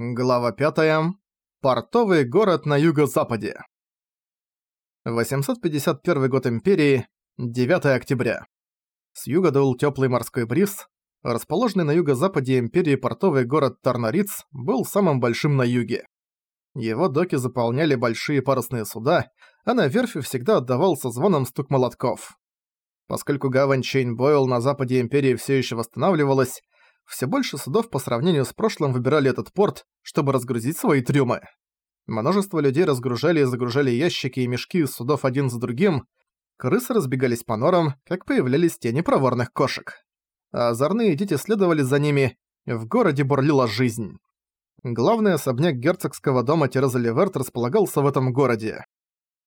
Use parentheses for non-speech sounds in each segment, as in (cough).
Глава 5. Портовый город на юго-западе. 851 год Империи, 9 октября. С юга дул теплый морской бриз. Расположенный на юго-западе Империи портовый город Тарнариц был самым большим на юге. Его доки заполняли большие парусные суда, а на верфи всегда отдавался звоном стук молотков. Поскольку гавань Чейн-Бойл на западе Империи все еще восстанавливалась, все больше судов по сравнению с прошлым выбирали этот порт, чтобы разгрузить свои трюмы. Множество людей разгружали и загружали ящики и мешки из судов один за другим, крысы разбегались по норам, как появлялись тени проворных кошек. А озорные дети следовали за ними, в городе бурлила жизнь. Главный особняк герцогского дома Тереза Леверт располагался в этом городе.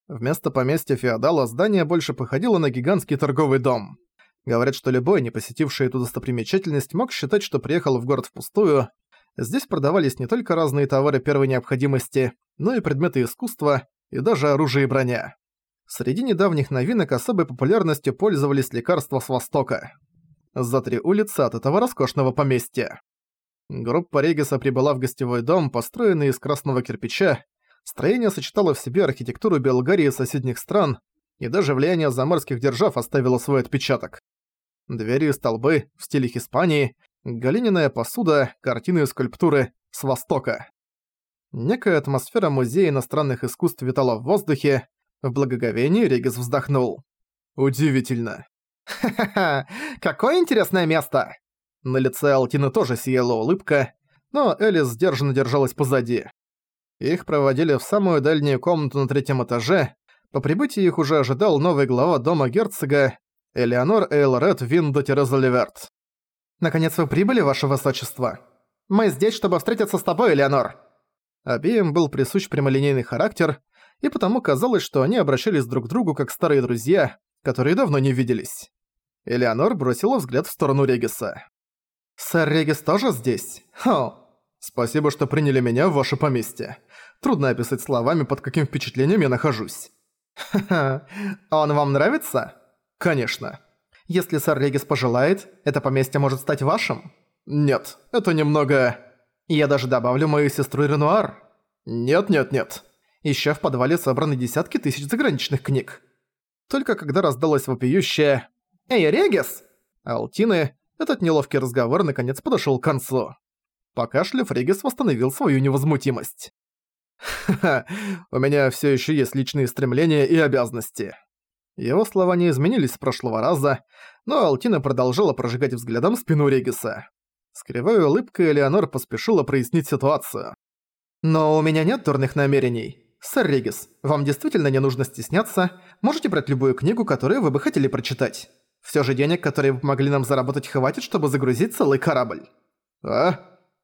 Вместо поместья феодала здание больше походило на гигантский торговый дом. Говорят, что любой, не посетивший эту достопримечательность, мог считать, что приехал в город впустую. Здесь продавались не только разные товары первой необходимости, но и предметы искусства, и даже оружие и броня. Среди недавних новинок особой популярностью пользовались лекарства с Востока. За три улицы от этого роскошного поместья. Группа Региса прибыла в гостевой дом, построенный из красного кирпича. Строение сочетало в себе архитектуру Белгарии и соседних стран, и даже влияние заморских держав оставило свой отпечаток. Двери и столбы в стиле Испании, глиняная посуда, картины и скульптуры с Востока. Некая атмосфера Музея иностранных искусств витала в воздухе. В благоговении Регис вздохнул. Удивительно. «Ха-ха-ха! Какое интересное место!» На лице Алтины тоже сияла улыбка, но Элис сдержанно держалась позади. Их проводили в самую дальнюю комнату на третьем этаже. По прибытии их уже ожидал новый глава дома герцога, Элеонор Эйлред Виндо Терезаливерт. «Наконец вы прибыли, ваше высочество? Мы здесь, чтобы встретиться с тобой, Элеонор!» Обеим был присущ прямолинейный характер, и потому казалось, что они обращались друг к другу как старые друзья, которые давно не виделись. Элеонор бросила взгляд в сторону Региса. «Сэр Регис тоже здесь? Хо! Спасибо, что приняли меня в ваше поместье. Трудно описать словами, под каким впечатлением я нахожусь». «Ха-ха, он вам нравится?» «Конечно. Если сэр Регис пожелает, это поместье может стать вашим?» «Нет, это немного...» «Я даже добавлю мою сестру Ренуар». «Нет-нет-нет. Ещё в подвале собраны десятки тысяч заграничных книг». Только когда раздалось вопиющее «Эй, Регис!» Алтины, этот неловкий разговор наконец подошёл к концу. Покашлив, Регис восстановил свою невозмутимость. (laughs) «Ха-ха, у меня всё ещё есть личные стремления и обязанности. Его слова не изменились с прошлого раза, но Алтина продолжала прожигать взглядом спину Региса. С кривой улыбкой Элеонор поспешила прояснить ситуацию. «Но у меня нет дурных намерений. Сэр Регис, вам действительно не нужно стесняться, можете брать любую книгу, которую вы бы хотели прочитать. Всё же денег, которые вы могли нам заработать, хватит, чтобы загрузить целый корабль». «А?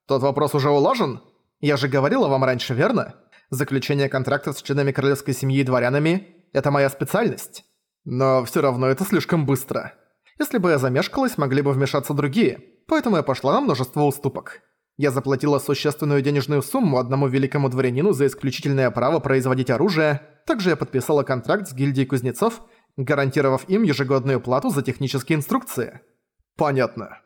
Тот вопрос уже улажен? Я же говорила вам раньше, верно? Заключение контрактов с членами королевской семьи и дворянами – это моя специальность». Но всё равно это слишком быстро. Если бы я замешкалась, могли бы вмешаться другие, поэтому я пошла на множество уступок. Я заплатила существенную денежную сумму одному великому дворянину за исключительное право производить оружие, также я подписала контракт с гильдией кузнецов, гарантировав им ежегодную плату за технические инструкции. Понятно.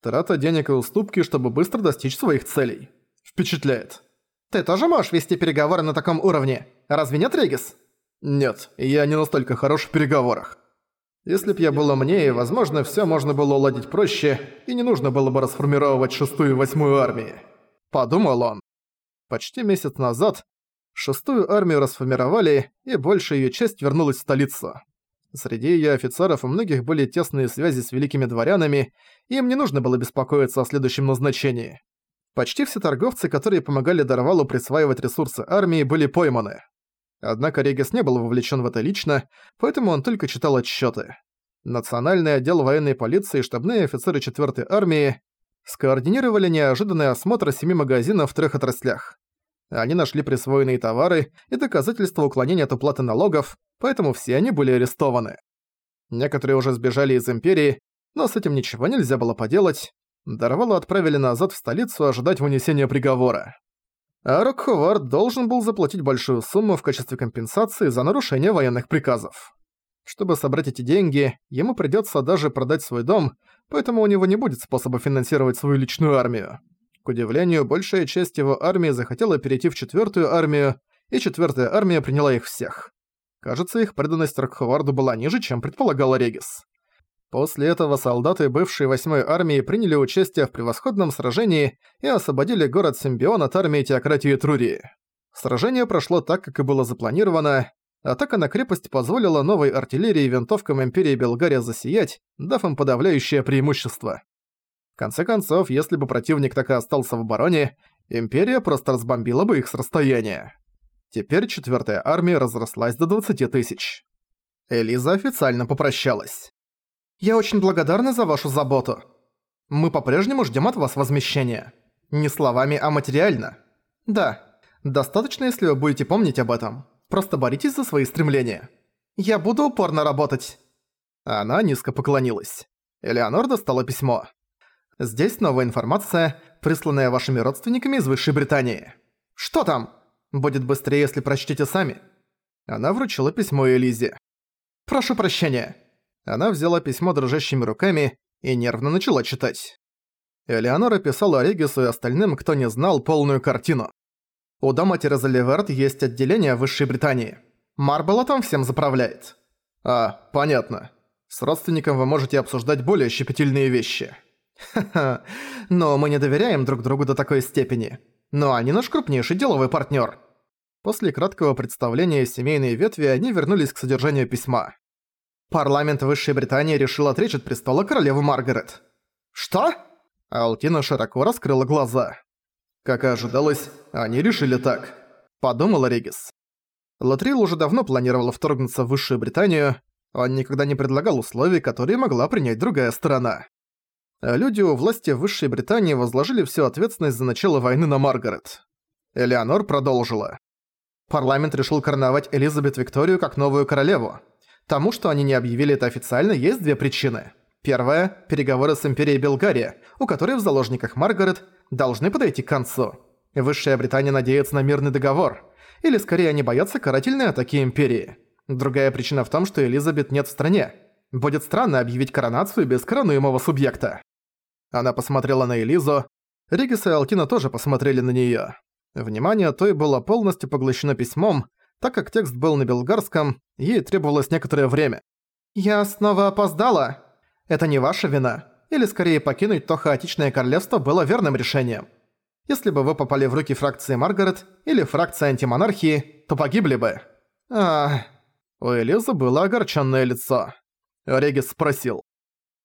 Трата денег и уступки, чтобы быстро достичь своих целей. Впечатляет. Ты тоже можешь вести переговоры на таком уровне? Разве нет, Регис? Нет, я не настолько хорош в переговорах. Если б я был умнее, возможно, всё можно было уладить проще, и не нужно было бы расформировать шестую и восьмую армии. Подумал он. Почти месяц назад шестую армию расформировали, и большая её часть вернулась в столицу. Среди её офицеров у многих были тесные связи с великими дворянами, и им не нужно было беспокоиться о следующем назначении. Почти все торговцы, которые помогали Дарвалу присваивать ресурсы армии, были пойманы. Однако Регис не был вовлечен в это лично, поэтому он только читал отчеты. Национальный отдел военной полиции и штабные офицеры 4-й армии скоординировали неожиданный осмотр семи магазинов в трех отраслях. Они нашли присвоенные товары и доказательства уклонения от уплаты налогов, поэтому все они были арестованы. Некоторые уже сбежали из Империи, но с этим ничего нельзя было поделать. Дарвала отправили назад в столицу ожидать вынесения приговора а Рокховард должен был заплатить большую сумму в качестве компенсации за нарушение военных приказов. Чтобы собрать эти деньги, ему придётся даже продать свой дом, поэтому у него не будет способа финансировать свою личную армию. удивлению, большая часть его армии захотела перейти в четвертую армию, и четвертая армия приняла их всех. Кажется, их преданность Рокховарду была ниже, чем предполагал Регис. После этого солдаты бывшей восьмой армии приняли участие в превосходном сражении и освободили город Симбион от армии теократии Трурии. Сражение прошло так, как и было запланировано. Атака на крепость позволила новой артиллерии и винтовкам Империи Белгария засиять, дав им подавляющее преимущество. В конце концов, если бы противник так и остался в обороне, Империя просто разбомбила бы их с расстояния. Теперь четвертая армия разрослась до 20 тысяч. Элиза официально попрощалась. «Я очень благодарна за вашу заботу. Мы по-прежнему ждем от вас возмещения. Не словами, а материально. Да, достаточно, если вы будете помнить об этом. Просто боритесь за свои стремления. Я буду упорно работать». Она низко поклонилась. Элеонор достала письмо. «Здесь новая информация, присланная вашими родственниками из Высшей Британии. Что там?» Будет быстрее, если прочтете сами». Она вручила письмо Элизе. «Прошу прощения». Она взяла письмо дрожащими руками и нервно начала читать. Элеонора писала Регису и остальным, кто не знал, полную картину. У дома Тереза Леверт есть отделение Высшей Британии. Марбелла там всем заправляет. А, понятно. С родственником вы можете обсуждать более щепетильные вещи. Ха-ха, но мы не доверяем друг другу до такой степени но они наш крупнейший деловой партнер. После краткого представления семейной ветви они вернулись к содержанию письма. Парламент Высшей Британии решил отречь от престола королеву Маргарет. «Что?» Алтина широко раскрыла глаза. Как и ожидалось, они решили так. Подумала Регис. Латрил уже давно планировал вторгнуться в Высшую Британию, он никогда не предлагал условий, которые могла принять другая сторона. Люди у власти Высшей Британии возложили всю ответственность за начало войны на Маргарет. Элеонор продолжила. Парламент решил короновать Элизабет Викторию как новую королеву. Тому, что они не объявили это официально, есть две причины. Первая – переговоры с Империей Белгария, у которой в заложниках Маргарет должны подойти к концу. Высшая Британия надеется на мирный договор. Или скорее они боятся карательной атаки Империи. Другая причина в том, что Элизабет нет в стране. Будет странно объявить коронацию без коронуемого субъекта. Она посмотрела на Элизу. Ригис и Алтина тоже посмотрели на неё. Внимание той было полностью поглощено письмом, так как текст был на белгарском, ей требовалось некоторое время. «Я снова опоздала. Это не ваша вина. Или скорее покинуть то хаотичное королевство было верным решением. Если бы вы попали в руки фракции Маргарет или фракции антимонархии, то погибли бы». А, У Элизы было огорченное лицо. Регис спросил.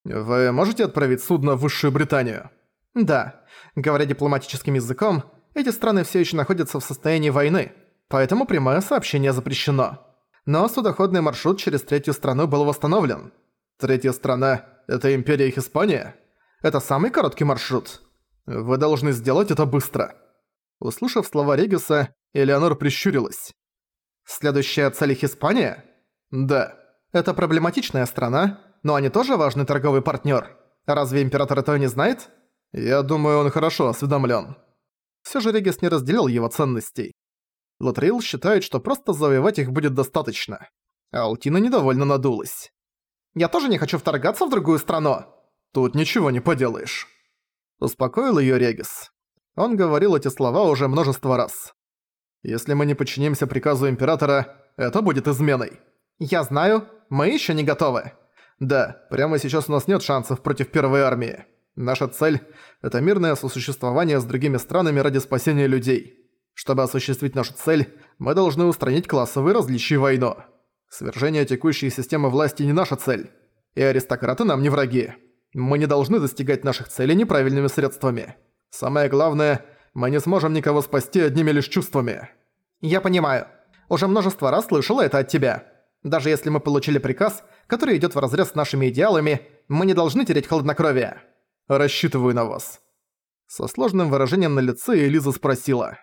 «Вы можете отправить судно в Высшую Британию?» «Да. Говоря дипломатическим языком, эти страны все еще находятся в состоянии войны, поэтому прямое сообщение запрещено. Но судоходный маршрут через третью страну был восстановлен. Третья страна – это Империя Испания? Это самый короткий маршрут. Вы должны сделать это быстро». Услышав слова Региса, Элеонор прищурилась. «Следующая цель их Испания?» «Да. Это проблематичная страна, но они тоже важный торговый партнер. Разве император этого не знает? Я думаю, он хорошо осведомлен. Все же Регис не разделял его ценностей. Латреил считает, что просто завоевать их будет достаточно. Алтина недовольно надулась. «Я тоже не хочу вторгаться в другую страну!» «Тут ничего не поделаешь». Успокоил ее Регис. Он говорил эти слова уже множество раз. «Если мы не подчинимся приказу Императора, это будет изменой». «Я знаю, мы еще не готовы». Да, прямо сейчас у нас нет шансов против первой армии. Наша цель – это мирное сосуществование с другими странами ради спасения людей. Чтобы осуществить нашу цель, мы должны устранить классовые различия войну. Свержение текущей системы власти не наша цель. И аристократы нам не враги. Мы не должны достигать наших целей неправильными средствами. Самое главное, мы не сможем никого спасти одними лишь чувствами. Я понимаю. Уже множество раз слышала это от тебя. Даже если мы получили приказ – который идёт вразрез с нашими идеалами, мы не должны терять хладнокровие. Рассчитываю на вас». Со сложным выражением на лице Элиза спросила.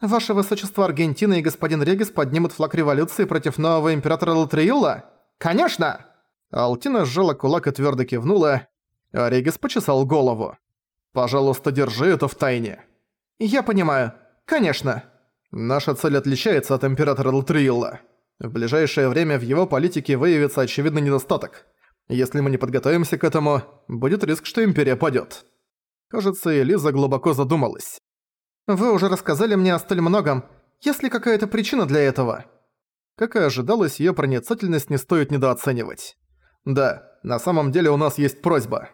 «Ваше Высочество Аргентина и господин Регис поднимут флаг революции против нового императора Латриула?» «Конечно!» Алтина сжала кулак и твёрдо кивнула, а Регис почесал голову. «Пожалуйста, держи это в тайне». «Я понимаю. Конечно». «Наша цель отличается от императора Латриула. В ближайшее время в его политике выявится очевидный недостаток. Если мы не подготовимся к этому, будет риск, что Империя падёт. Кажется, Элиза глубоко задумалась. «Вы уже рассказали мне о столь многом. Есть ли какая-то причина для этого?» Как и ожидалось, её проницательность не стоит недооценивать. «Да, на самом деле у нас есть просьба.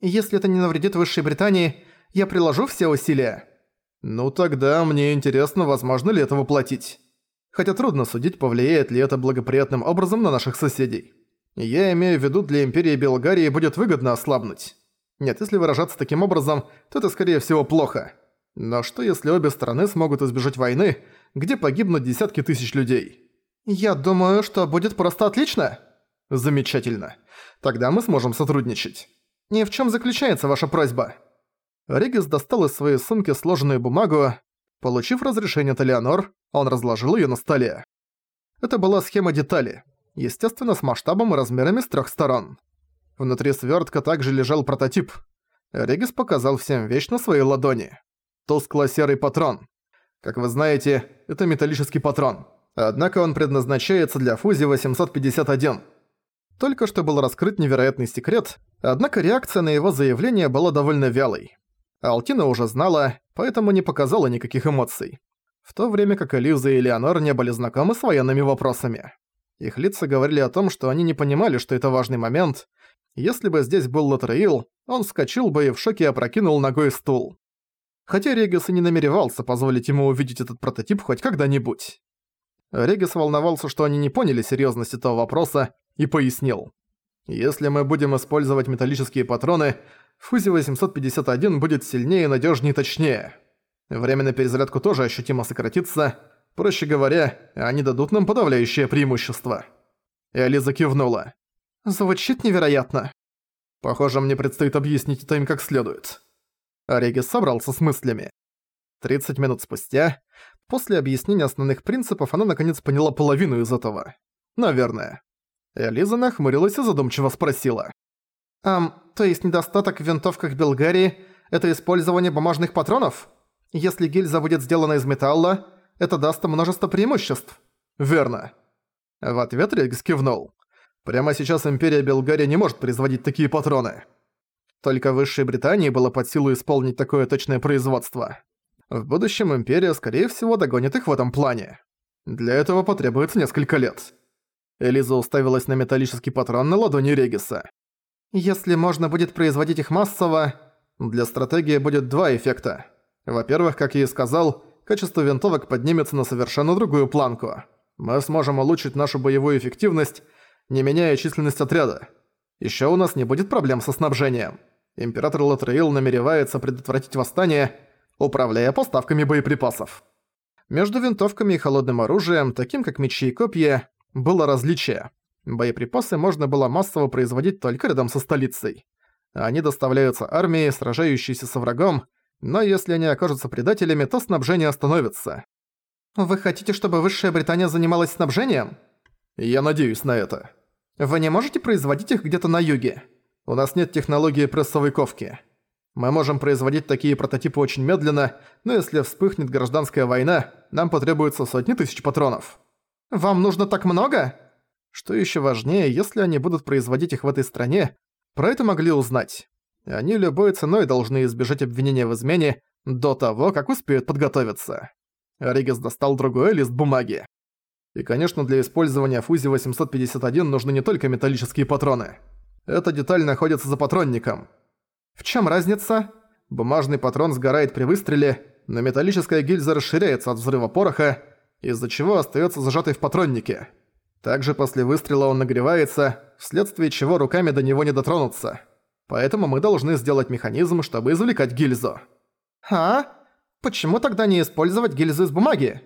Если это не навредит Высшей Британии, я приложу все усилия». «Ну тогда мне интересно, возможно ли это воплотить. Хотя трудно судить, повлияет ли это благоприятным образом на наших соседей. Я имею в виду, для Империи Белгарии будет выгодно ослабнуть. Нет, если выражаться таким образом, то это скорее всего плохо. Но что если обе стороны смогут избежать войны, где погибнут десятки тысяч людей? Я думаю, что будет просто отлично. Замечательно. Тогда мы сможем сотрудничать. И в чем заключается ваша просьба? Регис достал из своей сумки сложенную бумагу. Получив разрешение от Элеонор, он разложил её на столе. Это была схема детали, естественно, с масштабом и размерами с трёх сторон. Внутри свёртка также лежал прототип. Регис показал всем вещь на своей ладони. Тускло-серый патрон. Как вы знаете, это металлический патрон. Однако он предназначается для фузи 851. Только что был раскрыт невероятный секрет, однако реакция на его заявление была довольно вялой. Алтина уже знала, поэтому не показала никаких эмоций. В то время как Элиза и Леонор не были знакомы с военными вопросами. Их лица говорили о том, что они не понимали, что это важный момент, если бы здесь был Латреил, он вскочил бы и в шоке опрокинул ногой стул. Хотя Регис и не намеревался позволить ему увидеть этот прототип хоть когда-нибудь. Регис волновался, что они не поняли серьёзность этого вопроса, и пояснил. «Если мы будем использовать металлические патроны, Фузи 851 будет сильнее, надёжнее и точнее. Время на перезарядку тоже ощутимо сократится. Проще говоря, они дадут нам подавляющее преимущество». И Ализа кивнула. Звучит невероятно. Похоже, мне предстоит объяснить это им как следует. Орегис собрался с мыслями. 30 минут спустя, после объяснения основных принципов, она наконец поняла половину из этого. Наверное. Элиза нахмурилась и задумчиво спросила. «Ам, то есть недостаток в винтовках Белгарии – это использование бумажных патронов? Если гильза будет сделана из металла, это даст множество преимуществ». «Верно». В ответ Регис кивнул. Прямо сейчас Империя Белгария не может производить такие патроны. Только Высшей Британии было под силу исполнить такое точное производство. В будущем Империя, скорее всего, догонит их в этом плане. Для этого потребуется несколько лет. Элиза уставилась на металлический патрон на ладони Региса. «Если можно будет производить их массово, для стратегии будет два эффекта. Во-первых, как я и сказал, качество винтовок поднимется на совершенно другую планку. Мы сможем улучшить нашу боевую эффективность, не меняя численность отряда. Ещё у нас не будет проблем со снабжением. Император Латреил намеревается предотвратить восстание, управляя поставками боеприпасов. Между винтовками и холодным оружием, таким как мечи и копья, было различие. Боеприпасы можно было массово производить только рядом со столицей. Они доставляются армии, сражающейся со врагом, но если они окажутся предателями, то снабжение остановится. «Вы хотите, чтобы Высшая Британия занималась снабжением?» «Я надеюсь на это». Вы не можете производить их где-то на юге? У нас нет технологии прессовой ковки. Мы можем производить такие прототипы очень медленно, но если вспыхнет гражданская война, нам потребуется сотни тысяч патронов. Вам нужно так много? Что еще важнее, если они будут производить их в этой стране, про это могли узнать. Они любой ценой должны избежать обвинения в измене до того, как успеют подготовиться. Ригес достал другой лист бумаги. И, конечно, для использования фузи 851 нужны не только металлические патроны. Эта деталь находится за патронником. В чем разница? Бумажный патрон сгорает при выстреле, но металлическая гильза расширяется от взрыва пороха, из-за чего остается зажатой в патроннике. Также после выстрела он нагревается, вследствие чего руками до него не дотронуться. Поэтому мы должны сделать механизм, чтобы извлекать гильзу. А? Почему тогда не использовать гильзу из бумаги?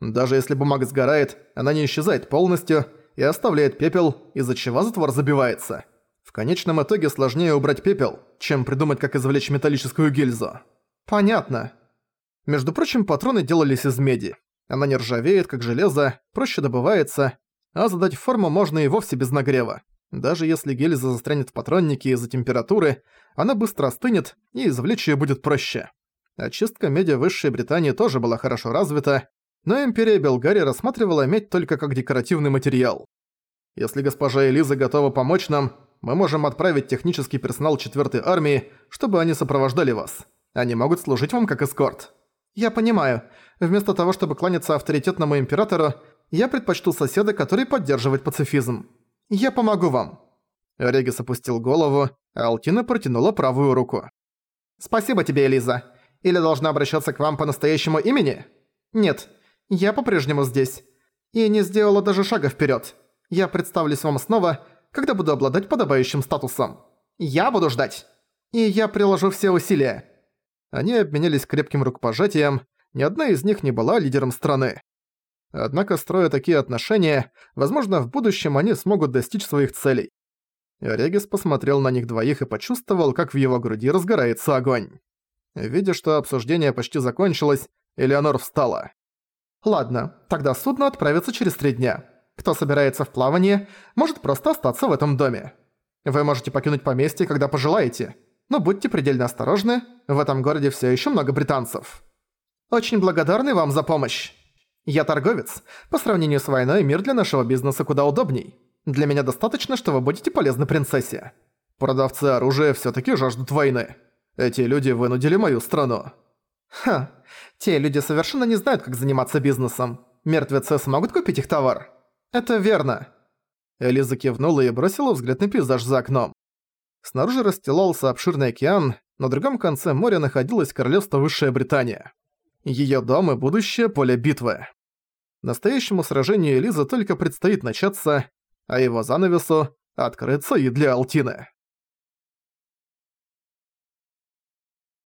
Даже если бумага сгорает, она не исчезает полностью и оставляет пепел, из-за чего затвор забивается. В конечном итоге сложнее убрать пепел, чем придумать, как извлечь металлическую гильзу. Понятно. Между прочим, патроны делались из меди. Она не ржавеет, как железо, проще добывается, а задать форму можно и вовсе без нагрева. Даже если гильза застрянет в патроннике из-за температуры, она быстро остынет, и извлечь её будет проще. Очистка меди в Высшей Британии тоже была хорошо развита, но Империя Белгария рассматривала медь только как декоративный материал. Если госпожа Элиза готова помочь нам, мы можем отправить технический персонал 4-й армии, чтобы они сопровождали вас. Они могут служить вам как эскорт». «Я понимаю. Вместо того, чтобы кланяться авторитетному императору, я предпочту соседа, который поддерживает пацифизм. Я помогу вам». Регис опустил голову, а Алтина протянула правую руку. «Спасибо тебе, Элиза. Или должна обращаться к вам по настоящему имени?» «Нет, я по-прежнему здесь. И не сделала даже шага вперед. Я представлюсь вам снова, когда буду обладать подобающим статусом. Я буду ждать. И я приложу все усилия». Они обменялись крепким рукопожатием, ни одна из них не была лидером страны. Однако, строя такие отношения, возможно, в будущем они смогут достичь своих целей. Регис посмотрел на них двоих и почувствовал, как в его груди разгорается огонь. Видя, что обсуждение почти закончилось, Элеонор встала. «Ладно, тогда судно отправится через три дня. Кто собирается в плавание, может просто остаться в этом доме. Вы можете покинуть поместье, когда пожелаете, но будьте предельно осторожны, в этом городе все еще много британцев. Очень благодарны вам за помощь. Я торговец. По сравнению с войной, мир для нашего бизнеса куда удобней. Для меня достаточно, что вы будете полезны принцессе. Продавцы оружия все таки жаждут войны. Эти люди вынудили мою страну. Ха, те люди совершенно не знают, как заниматься бизнесом. Мертвецы смогут купить их товар? Это верно. Элиза кивнула и бросила взгляд на пейзаж за окном. Снаружи расстилался обширный океан, на другом конце моря находилось королевство Высшая Британия. Её дом и будущее поле битвы. Настоящему сражению Элиза только предстоит начаться, а его занавесу открыться и для Алтины.